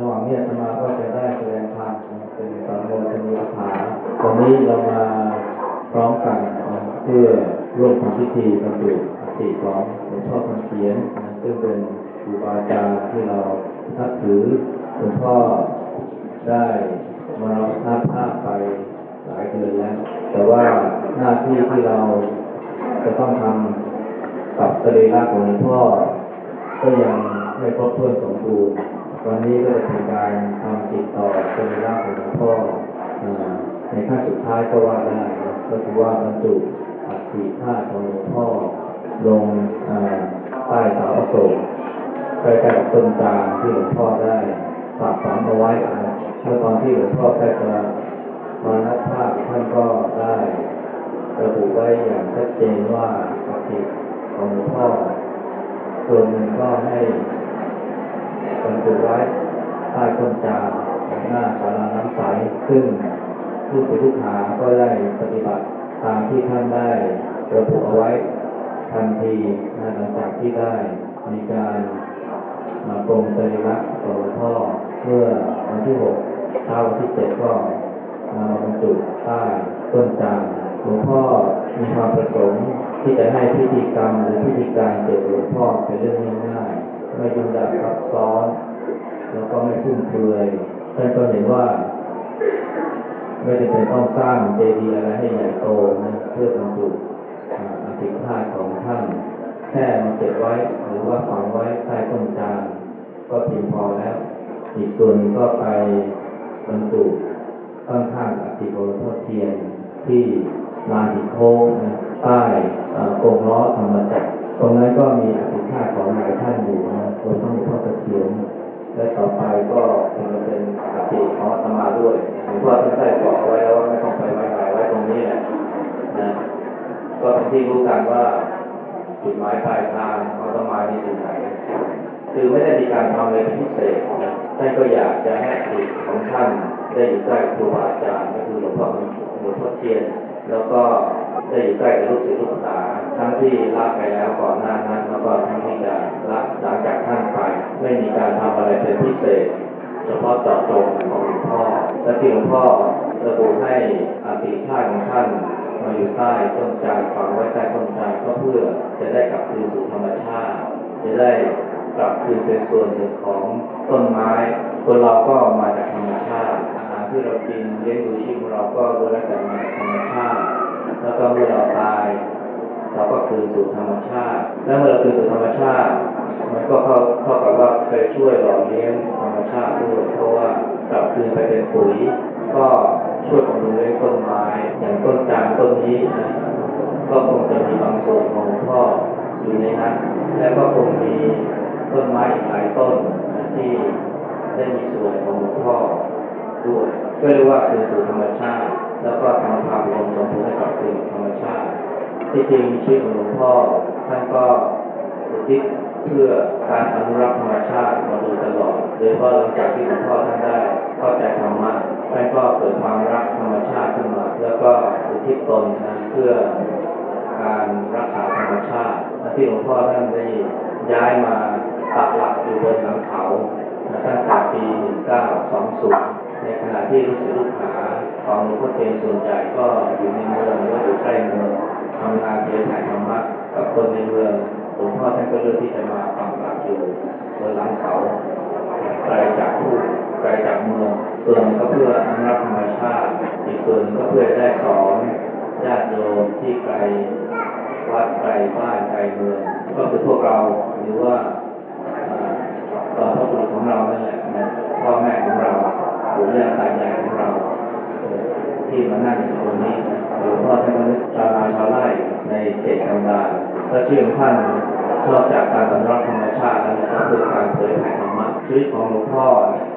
ระหว่างนี้อาตมาก็จะได้แสดงธรรมเป็นสัมโมทนีคาถาวันนี้เรามาพร้อมกันเพื่อร่วมทำพิธีบรรจุอัฐิของหลวงพ่อคำเขียนนะซึ่งเป็นครูบาอาจารย์ที่เราทับถือหลวงพ่อได้มรณภาพไปหลายเดือนแล้ว แต่ว่าหน้าที่ที่เราจะต้องทำกับสรีระของหลวงพ่อก็ยังไม่ครบถ้วนสมบูรณ์ วันนี้ก็จะเป็นการทำติดต่อสรีระของหลวงพ่อในขั้นสุดท้ายก็ว่าได้ก็คือว่าบรรจุอัฐิธาตุของหลวงพ่อลงอใต้เสาอโศกใกล้ๆกับต้นจานที่หลวงพ่อได้ฝากฝังเอาไว้เมื่อตอนที่หลวงพ่อใกล้จะมรณภาพท่านก็ได้ระบุไว้อย่างชัดเจนว่าอัฐิของหลวงพ่อส่วนหนึ่งก็ให้ บรรจุไว้ใต้ต้นจามหน้าศาลาน้ำใส ซึ่งลูกศิษย์ลูกหาก็ได้ปฏิบัติตามที่ท่านได้ระบุเอาไว้ทันทีหลังจากที่ได้มีการมาปรงสรีระของหลวงพ่อเมื่อวันที่หกเช้าวันที่เจ็ดก็นำมาบรรจุใต้ต้นจามหลวงพ่อมีความประสงค์ที่จะให้พิธีกรรมหรือพิธีการเกี่ยวกับหลวงพ่อเป็นเรื่องง่าย ไม่ยุ่งยากซับซ้อน แล้วก็ไม่ฟุ่มเฟือยท่านก็เห็นว่า ไม่จำเป็นต้องสร้างเจดีย์อะไรให้ใหญ่โตนะเพื่อบรรจุอ่าอธิธาตุของท่าน แค่มาเก็บไว้หรือว่าฝังไว้ใต้ต้นจานก็เพียงพอแล้ว อีกส่วนก็ไปบรรจุข้างข้างๆอธิของหลวงพ่อเทียนที่ลานหินโค้งนะใต้กรงล้อธรรมจักรตรงนั้นก็มีอ ธิธาตุของหลายท่านอยู่นะรวมทั้งหลวงพ่อเสถียรและต่อไปก็จะเป็นอธิของอาตมาด้วยหลวงพ่อท่านได้บอกไว้แล้วว่าไม่ต้องไปไว้ไหนไว้ตรงนี้แหละนะก็เป็นที่รู้กันว่าจุดหมายปลายทางของอาตมานี่อยู่ไหนคือไม่ได้มีการทำอะไรพิเศษนะท่านก็อยากจะให้จิตของท่านได้อยู่ใกล้ครูบาอาจารย์ก็คือหลวงพ่อหลวงพ่อเทียน แล้วก็ได้อยู่ใกล้กับลูกศิษย์ลูกหา ทั้งที่ละไปแล้วก่อนหน้านั้นแล้วก็ทั้งที่จะละหลังจากท่านไป ไม่มีการทำอะไรเป็นพิเศษ เฉพาะเจาะจงของหลวงพ่อและที่หลวงพ่อระบุให้อธิธาตุของท่านมาอยู่ใต้ต้นจานฝังไว้ใต้ต้นจานก็เพื่อจะได้กลับคืนสู่ธรรมชาติ จะได้กลับคืนเป็นส่วนหนึ่งของต้นไม้คนเราก็มาจากธรรมชาติ อาหารที่เรากินเลี้ยงดูชีพของเราก็ล้วนแล้วแต่มาจากธรรมชาติ แล้วก็เมื่อเราตาย เราก็คืนสู่ธรรมชาติ และเมื่อเราคืนสู่ธรรมชาติ มันก็เข้าเข้ากับว่าเคยช่วยหล่อเลี้ยงธรรมชาติด้วยเพราะว่ากลับคืนไปเป็นปุ๋ย ก็ช่วยบำรุงเลี้ยงต้นไม้อย่างต้นจานต้นนี้นะก็คงจะมีบางส่วนของพ่ออยู่ในนั้นและก็คงมีต้นไม้อีกหลายต้นที่ได้มีส่วนของหลวงพ่อด้วยก็เรียกว่าคืนสู่ธรรมชาติ แล้วก็ทำความรวมสมบูรณ์ให้กับคืนธรรมชาติ ที่จริงชีวิตของหลวงพ่อท่านก็อุทิศเพื่อการอนุรักษ์ธรรมชาติมาโดยตลอดโดยเฉพาะหลังจากที่หลวงพ่อท่านได้เข้าใจธรรมะท่านก็เกิดความรักธรรมชาติขึ้นมา แล้วก็อุทิศตนนะเพื่อการรักษาธรรมชาติและที่หลวงพ่อท่านได้ย้ายมาปักหลักอยู่บนหลังเขานะตั้งแต่ปี 1920 ในขณะที่ลูกศิษย์ลูกหาของหลวงพ่อเทียนส่วนใหญ่ก็อยู่ในเมืองหรือว่าอยู่ใกล้เมือง ทำงานเผยแผ่ธรรมะกับคนในเมืองหลวงพ่อท่านก็เลือกที่จะมาปักหลักอยู่บนหลังเขาไกลจากผู้ไกลจากเมืองส่วนหนึ่งก็เพื่ออนุรักษ์ธรรมชาติ อีกส่วนหนึ่งก็เพื่อได้สอนญาติโยมที่ไกลวัดไกลบ้านไกลเมือง ก็คือพวกเราหรือว่า และชื่อของท่านนอกจากการอนุรักษ์ธรรมชาติแล้วก็คือการเผยแผ่ธรรมะชีวิตของหลวงพ่อ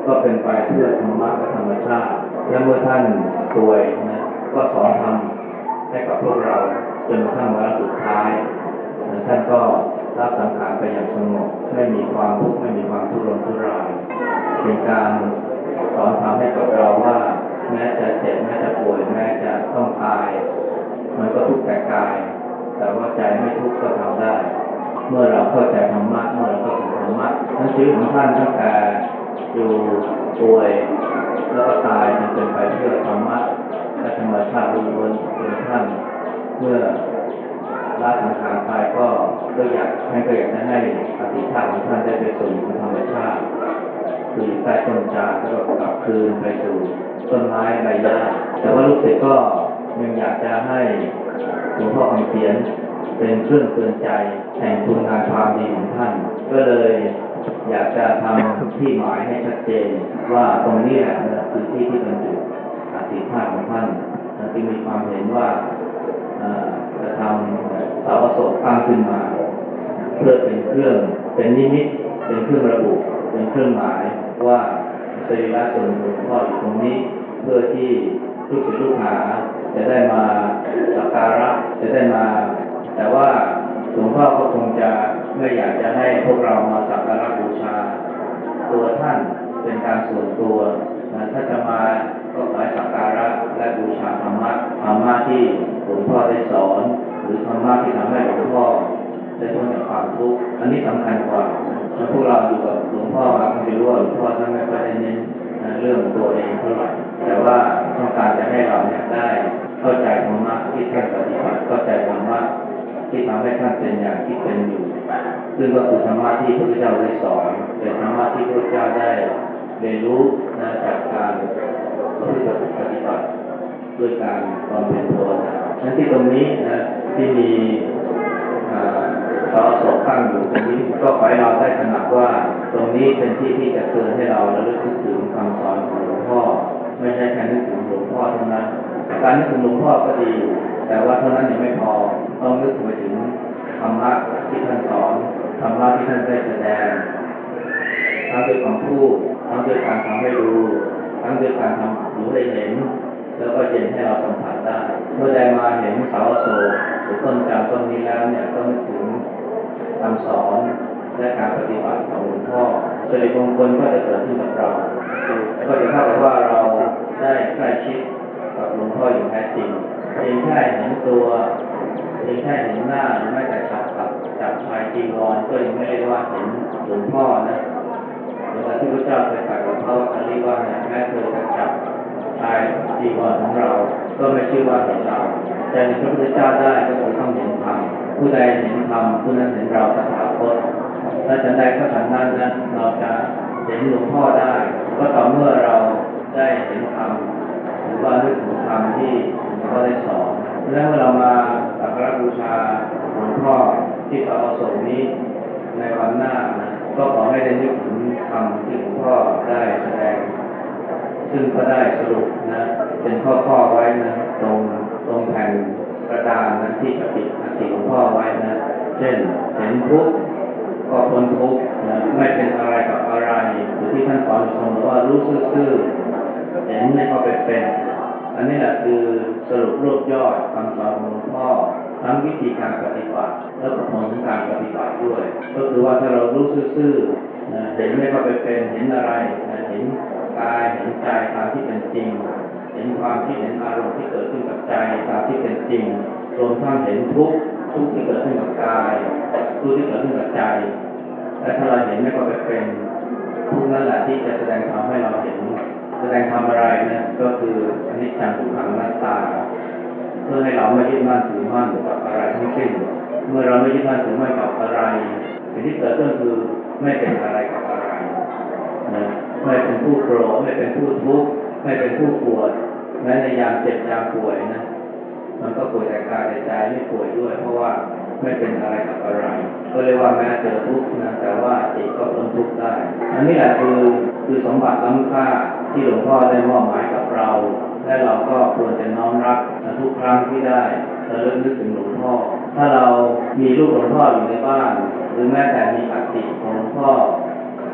ก็เป็นไปเพื่อธรรมะและธรรมชาติ และเมื่อท่านป่วยนะก็สอนธรรมให้กับพวกเราจนกระทั่งวาระสุดท้ายท่านก็รับสังขารไปอย่างสงบไม่มีความทุกข์ไม่มีความทุรนทุรายเป็นการสอนทำให้กับเราว่า แม้จะเจ็บแม้จะป่วยแม้จะต้องตาย มันก็ทุกข์แต่กาย แต่ว่าใจไม่ทุกข์ก็ทำได้ เมื่อเราเข้าใจธรรมะเมื่อเราเข้าถึงธรรมะนั้นชีวิตของท่านตั้งแต่อยู่ป่วยแล้วก็ตายจนเป็นไปเพื่อธรรมะและธรรมชาติล้วนๆจนท่านเมื่อละสังขารไปก็ก็อยากท่านก็อยากจะให้อธิภาพของท่านได้ไปสู่ธรรมชาติคือใต้ต้นจานแล้วก็กลับคืนไปสู่ต้นไม้ใบหญ้าแต่ว่าลูกศิษย์ก็ยังอยากจะให้ หลวงพ่อคำเขียนเป็นเครื่องเตือนใจแห่งคุณงานความดีของท่าน ก็เลยอยากจะทำที่หมายให้ชัดเจน ว่าตรงนี้แหละคือที่ที่บรรจุอธิภาพของท่านนะจึงมีความเห็นว่าจะทำเสาอโศกตั้งขึ้นมา เพื่อเป็นเครื่องเป็นนิมิตเป็นเครื่องระบุ เป็นเครื่องหมายว่าสรีระส่วนหลวงพ่ออยู่ตรงนี้เพื่อที่ลูกศิษย์ลูกหา จะได้มาสักการะจะได้มา แต่ว่าหลวงพ่อก็คงจะไม่อยากจะให้พวกเรามาสักการะบูชา ตัวท่านเป็นการส่วนตัวนะถ้าจะมาก็ขอให้สักการะและบูชาธรรมะธรรมะที่หลวงพ่อได้สอน หรือธรรมะที่ทำให้หลวงพ่อได้พ้นจากความทุกข์อันนี้สำคัญกว่าถ้าพวกเราอยู่กับหลวงพ่อมาก็จะรู้ว่าหลวงพ่อท่านไม่ค่อยได้เน้น นะเรื่องตัวเองเท่าไหร่แต่ว่าต้องการจะให้เราเนี่ยได้เข้าใจธรรมะที่ท่านปฏิบัติเข้าใจธรรมะที่ทำให้ท่านเป็นอย่างที่เป็นอยู่ ซึ่งก็คือธรรมะที่พระพุทธเจ้าได้สอนเป็นธรรมะที่พระพุทธเจ้าได้เรียนรู้นะจากการประพฤติปฏิบัติด้วยการบำเพ็ญภาวนานั้นที่ตรงนี้นะที่มีาสอสอตั้งอยู่ตรงนี้ก็ขอให้เราได้ตระหนักว่า ตรงนี้เป็นที่ที่จะเตือนให้เราระลึกนึกถึงคำสอนของหลวงพ่อ ไม่ใช่แค่นึกถึงหลวงพ่อเท่านั้นการนึกถึงหลวงพ่อก็ดีอยู่แต่ว่าเท่านั้นยังไม่พอต้องนึกไปถึงธรรมะที่ท่านสอนธรรมะที่ท่านได้แสดงทั้งด้วยคำพูดทั้งด้วยการทำให้ดูทั้งด้วยการทำรู้ให้เห็น แล้วก็เย็นให้เราสัมผัสได้ เมื่อได้มาเห็นเสาโศกหรือต้นจามต้นนี้แล้วเนี่ยก็นึกถึง คำสอนและการปฏิบัติของหลวงพ่อสิริมงคลก็จะเกิดขึ้นกับเราก็จะเท่ากับว่าเราได้ใกล้ชิดกับหลวงพ่ออย่างแท้จริงเพียงแค่เห็นตัวเพียงแค่เห็นหน้าหรือแม้แต่จับกับจับชายจีวรก็ยังไม่ได้ว่าเห็นหลวงพ่อนะเวลาที่พระเจ้าเคยตรัสกับพระวัคคันลีว่าเนี่ยแม้เธอจะจับชายจีวรของเรา ก็ไม่ชื่อว่าเห็นเรา แต่เห็นพระพุทธเจ้าได้ก็คือต้องเห็นธรรม ผู้ใดเห็นธรรมผู้นั้นเห็นเราตถาคตถ้าฉันใดก็ฉันนั้นนะเราจะเห็นหลวงพ่อได้ ก็ต่อเมื่อเราได้เห็นธรรมหรือว่านึกถึงธรรมที่หลวงพ่อได้สอนเพราะฉะนั้นเมื่อเรามาสักการบูชาหลวงพ่อที่เสาอโศกนี้ในวันหน้านะก็ขอให้ได้นึกถึงคำที่หลวงพ่อได้แสดง ซึ่งก็ได้สรุปนะ เป็นข้อๆไว้นะตรงตรงแผ่น กระดานนะที่ปฏิอัฐิหลวงพ่อไว้นะ เช่นเห็นทุกข์ก็พ้นทุกข์นะไม่เป็นอะไรกับอะไรหรือที่ท่านสอนอยู่เสมอว่ารู้ซื่อเห็นไม่ก็เป็นเป็น อันนี้แหละคือสรุปรวบยอดคำสอนของหลวงพ่อทั้งวิธีการปฏิบัติแล้วก็ผลของการปฏิบัติด้วย ก็คือว่าถ้าเรารู้ซื่อเห็นไม่ก็ไปเป็นเห็นอะไรเห็นกายเห็นใจตามที่เป็นจริง เห็นความคิดเห็นอารมณ์ที่เกิดขึ้นกับใจตามที่เป็นจริง รวมทั้งเห็นทุกทุกที่เกิดขึ้นกับกายทุกที่เกิดขึ้นกับใจและถ้าเราเห็นไม่ก็ไปเป็นทุกนั่นแหละที่จะแสดงธรรมให้เราเห็น แสดงธรรมอะไรนี่ยก็คืออนิจจังทุกขังนัตตา เพื่อให้เราไม่ยึดมั่นถือมั่นกับอะไรทั้งสิ้น เมื่อเราไม่ยึดมั่นถือมั่นกับอะไรสิ่งที่เกิดขึ้นคือไม่เป็นอะไรกับอะไรนะไม่เป็นผู้โกรธไม่เป็นผู้ทุกข์ ไม่เป็นผู้ป่วดแม้ในยามเจ็บยามป่วยนะ มันก็ป่วยแต่กายแต่ใจไม่ป่วยด้วย เพราะว่าไม่เป็นอะไรกับอะไร ก็เรียกว่าแม้เจอทุกข์นะแต่ว่าจิตก็พ้นทุกข์ได้ อันนี้แหละคือคือสมบัติล้ำค่าที่หลวงพ่อได้มอบหมายกับเรา และเราก็ควรจะน้อมรับทุกครั้งที่ได้เระลึกนึกถึงหลวงพ่อ ถ้าเรามีรูปหลวงพ่ออยู่ในบ้าน หรือแม้แต่มีอัฐิของหลวงพ่อ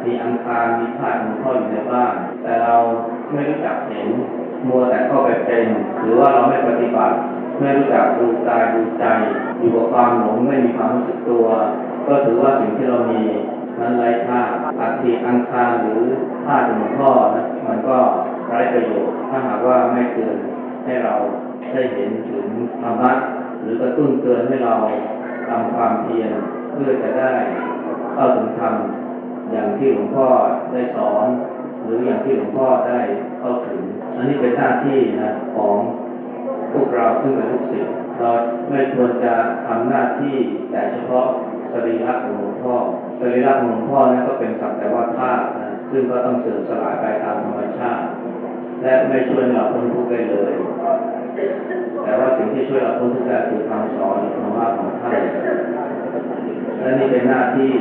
มีอังคารมีธาตุหลวงพ่ออยู่ในบ้าน แต่เรา ไม่รู้จักเห็น มัวแต่เข้าไปเป็น หรือว่าเราไม่ปฏิบัติ ไม่รู้จักดูกายดูใจ อยู่กับความหลงไม่มีความรู้สึกตัว ก็ถือว่าสิ่งที่เรามีนั้นไร้ค่าอัฐิอังคารหรือธาตุหลวงพ่อนะมันก็ไร้ประโยชน์ ถ้าหากว่าไม่เตือนให้เราได้เห็นถึงธรรมะหรือกระตุ้นเตือนให้เราทำความเพียรเพื่อจะได้เข้าถึงธรรมอย่างที่หลวงพ่อได้สอน หรืออย่างที่หลวงพ่อได้เข้าถึง อันนี้เป็นหน้าที่นะของพวกเราซึ่งเป็นลูกศิษย์เราไม่ควรจะทำหน้าที่แต่เฉพาะสรีระของหลวงพ่อสรีระของหลวงพ่อนั้นก็เป็นสักแต่ว่าธาตุนะซึ่งก็ต้องเสื่อมสลายไปตามธรรมชาติ และไม่ช่วยให้เราพ้นทุกข์ได้เลย แต่ว่าสิ่งที่ช่วยเราพ้นทุกข์ได้คือคำสอนธรรมะของท่านและนี่เป็นหน้าที่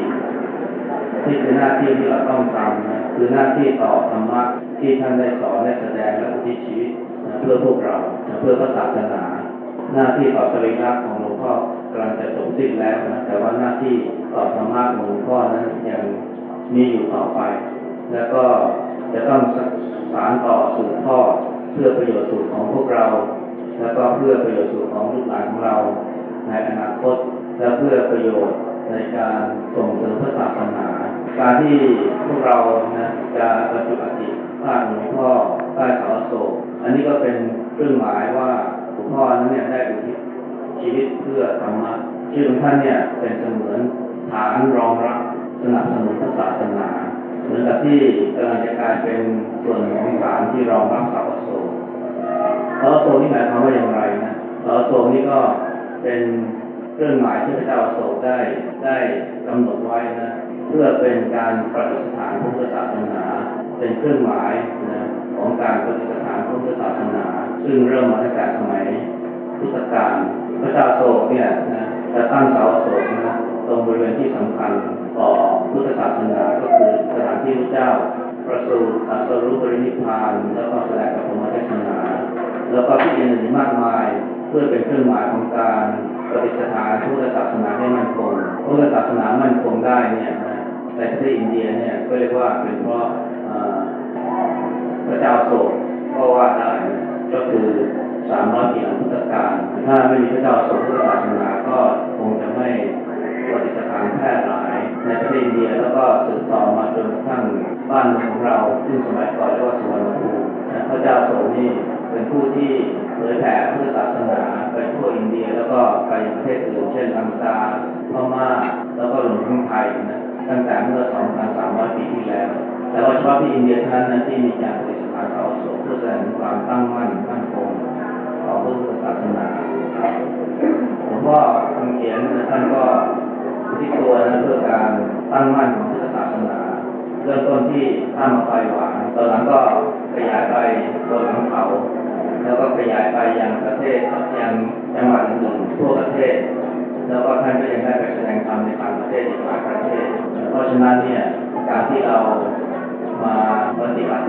นี่คือหน้าที่ที่เราต้องทำนะ คือหน้าที่ต่อธรรมะที่ท่านได้สอนได้แสดงและอุทิศชีวิตนะเพื่อพวกเรานะเพื่อพระศาสนา หน้าที่ต่อสรีระของหลวงพ่อกำลังจะจบสิ้นแล้วนะแต่ว่าหน้าที่ต่อธรรมะของหลวงพ่อนั้นยังมีอยู่ต่อไป แล้วก็จะต้องสานต่อสืบทอดเพื่อประโยชน์สุขของพวกเรา แล้วก็เพื่อประโยชน์สุขของลูกหลานของเรา ในอนาคตและเพื่อประโยชน์ในการส่งเสริมพระศาสนา การที่พวกเรานะจะบรรจุอธิภาคหลวงพ่อใต้เสาโศกอันนี้ก็เป็นเครื่องหมายว่าหลวงพ่อนั้นเนี่ยได้อุทิศชีวิตเพื่อธรรมะชีวิตของท่านเนี่ยเป็นเสมือนฐานรองรับสนับสนุนพระศาสนาเหมือนกับที่กำลังจะกลายเป็นส่วนของฐานที่รองรับเสาโศกเสาโศกนี่หมายความว่าอย่างไรนะเสาโศกนี่ก็เป็นเครื่องหมายที่พระเจ้าโศกได้ได้กำหนดไว้นะ เพื่อเป็นการประดิษฐานพุทธศาสนา เป็นเครื่องหมายนะของการประดิษฐานพุทธศาสนา ซึ่งเริ่มมาตั้งแต่สมัยพุทธกาลพระเจ้าโศกเนี่ยนะจะตั้งเสาโศกนะตรงบริเวณที่สำคัญต่อพุทธศาสนาก็คือสถานที่พระเจ้าประสูติตรัสรู้ปรินิพานแล้วก็แสดงกับธรรมเทศนา แล้วก็ที่อื่นอีกมากมายเพื่อเป็นเครื่องหมายของการปฏิสถานพุทธศาสนาให้มั่นคงพุทธศาสนามั่นคงได้เนี่ยนะ ในประเทศอินเดียเนี่ยก็เรียกว่าเป็นเพราะพระเจ้าโศกก็ว่าได้ก็คือสามร้อยปีหลังพุทธกาลถ้าไม่มีพระเจ้าโศกพุทธศาสนาก็คงจะไม่ปฏิสถานแพร่หลายในประเทศอินเดียแล้วก็สืบต่อมาจนกระทั่งบ้านเมืองของเราซึ่งสมัยก่อนเรียกว่าสุวรรณภูมิพระเจ้าโศกนี่เป็นผู้ที่เผยแผ่พุทธศาสนาไปทั่วอินเดียแล้วก็ไปยังประเทศอื่นเช่นลังกาพม่าแล้วก็รวมทั้งไทยนะ ตั้งแต่เมื่อ 2,300 ปีที่แล้ว แต่ว่าเฉพาะที่อินเดียเท่านั้นนะที่มีการปฏิสถานเสาโศกเพื่อแสดงถึงความตั้งมั่นมั่นคงของพุทธศาสนาหลวงพ่อคำเขียนนะท่านก็ที่ตัวนะเพื่อการตั้งมั่นของพุทธศาสนาเริ่มต้นที่ท่ามาไฟหวานตอนหลังก็ขยายไปบนหลังเขา แล้วก็ขยายไปยังประเทศยังจังหวัดอื่นทั่วประเทศ แล้วก็ท่านก็ยังได้ไปแสดงธรรมในต่างประเทศอีกหลายประเทศ ราะฉะนั้นเนี่ยการที่เรามาปฏิบัติ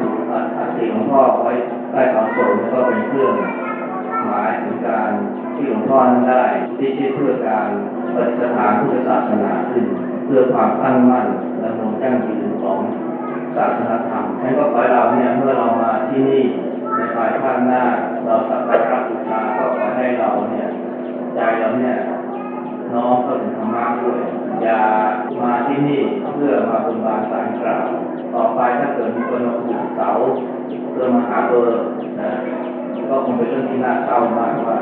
อัฐิหลวงพ่อไว้ใต้เสาโสมนี่ก็เป็นเครื่องหมายถึงการที่หลวงพ่อนั้นได้ที่ชื่อเพื่อการปฏิสถานพุทธศาสนาขึ้น เพื่อความตั้งมั่นและมงยั่งยืนของศาสนาธรรมฉะนั้นก็ขอให้เราเนี่ยเมื่อเรามาที่นี่ในภายภาคหน้า เราสักการะบูชาก็ขอให้เราเนี่ยใจเราเนี่ย เกิดมีคนมาผูกเสาเพื่อมาหาเบอร์นะก็คงเป็นเรื่องที่น่าเศร้ามากว่า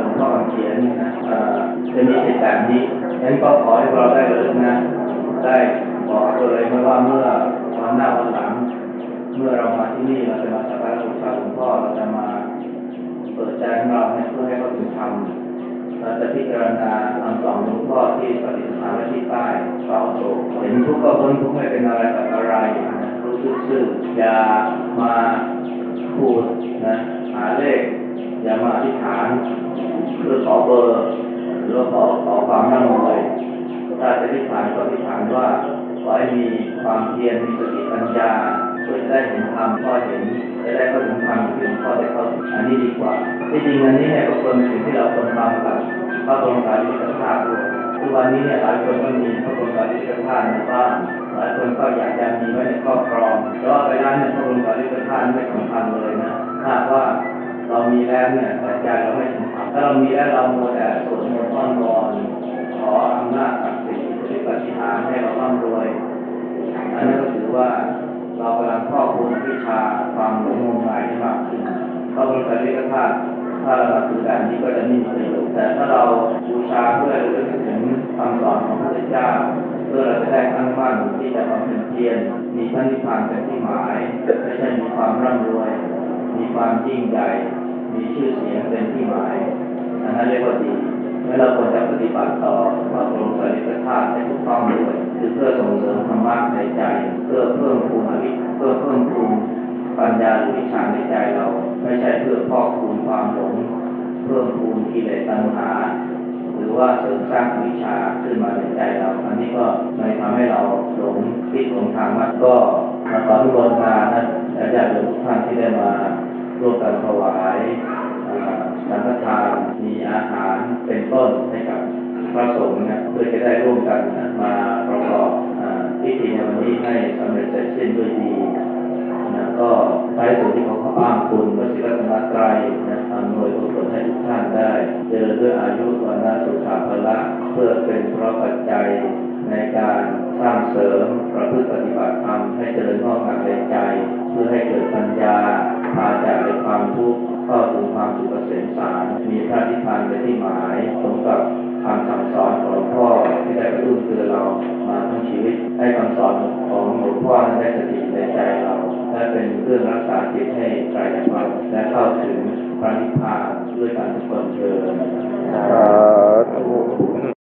หลวงพ่อเขียนนะเอ่อจะมีสิทธิ์แบบนี้ฉะนั้นก็ขอให้เราได้ระลึกนะ ได้บอกเลยไม่ว่าเมื่อวันหน้าวันหลัง เมื่อเรามาที่นี่เราจะมาสักการะบูชาหลวงพ่อเราจะมาเปิดใจของเราเนี่ยเพื่อให้เขาถึงธรรมเราจะพิจารณาคำสอนหลวงพ่อที่ปฏิสถานไว้ที่ใต้เสาโศกเห็นทุกข์ก็พ้นทุกข์ไม่เป็นอะไรกับอะไร นะรู้ซื่อย่ามาพูดนะหาเลข อย่ามาอธิษฐานเพื่อขอเบอร์หรือขอขอความร่ำรวยถ้าจะอธิษฐานก็อธิษฐานว่าขอให้มีความเพียรมีสติปัญญาเพื่อจะได้เห็นธรรมก็เห็นจะได้เข้าถึงธรรมที่หลวงพ่อได้เข้าอันนี้ดีกว่า ที่จริงอันนี้เนี่ยก็ควรเป็นสิ่งที่เราควรทำกับพระบรมสารีริกธาตุด้วยทุกวันนี้เนี่ยหลายคนก็มีพระบรมสารีริกธาตุในบ้าน หลายคนก็อยากจะมีไว้ในครอบครองแต่ว่าไปร้านเนี่ยพระบรมสารีริกธาตุไม่สำคัญเลยนะถ้าว่าเรามีแล้วเนี่ยแต่ใจเราไม่ถึงธรรมถ้าเรามีแล้วเราโมวแต่สวดมนต์อ้อนวอนขออำนาจศักดิ์สิทธิ์ที่ปฏิหารให้เราร่ำรวยอันนั้นก็ถือว่าเรากำลังครอบคลุมวิชาความหลงงมงายที่มากขึ้นพระบรมสารีริกธาตุถ้าเราถือแบบนี้ก็จะม่มีประโยชน์แต่ถ้าเราบูชาเพื่อระ ลึกถึงคำสอนของพระพุทธเจ้าเพื่อเราจะได้ตั้งมั่นที่จะบำเพ็ญเพียรมีพระนิพพานเป็นที่หมายไม่ใช่มีความร่ำรวย มีความยิ่งใหญ่มีชื่อเสียงเป็นที่หมายอันนั้นเรียกว่าดีและเราควรจะปฏิบัติต่อพระบรมสารีริกธาตุให้ถูกต้องด้วยคือเพื่อส่งเสริมธรรมะในใจ เพื่อเพิ่มพูนอวิเพื่อเพิ่มพูนปัญญาหรือวิชาในใจเรา ไม่ใช่เพื่อพอกพูนความหลงเพิ่มพูนกิเลสตัณหาหรือ ว่าเสริมสร้างวิชาขึ้นมาในใจเรา อันนี้ก็เลยทำให้เราหลงคิดหลงทางมากก็มาขอทุกคนมานะและญาติโยมทุกท่านที่ได้มาร่วมกันถวายอ่าสังฆทานมีอาหารเป็นต้นให้กับพระสงฆ์นะเพื่อจะได้ร่วมกันนะมาประกอบอ่าพิธีในวันนี้ให้สำเร็จเสร็จสิ้นด้วยดี นะก็ท้ายสุดที่เขาขออ้างคุณพระศิรัตนตรัยนะอำนวยผลให้ทุกท่านได้เจริญด้วยอายุวันนาสุขาภละเพื่อเป็นเพราะปัจจัยในการสร้างเสริมประพฤติปฏิบัติธรรมให้เจริญงอกงามในใจ เพื่อให้เกิดปัญญาพาจากในความทุกข์เข้าถึงความสุขเกษมสารมีพระนิพพานเป็นที่หมายสมกับคำสั่งสอนของหลวงพ่อที่ได้กระตุ้นเตือนเรามาทั้งชีวิตให้คำสอนของหลวงพ่อนั้นได้สถิตในใจเรา และเป็นเครื่องรักษาจิตให้ไกลจากควาและเข้าถึงพระนิพพานด้วยการทุกคนเชิญสาธุ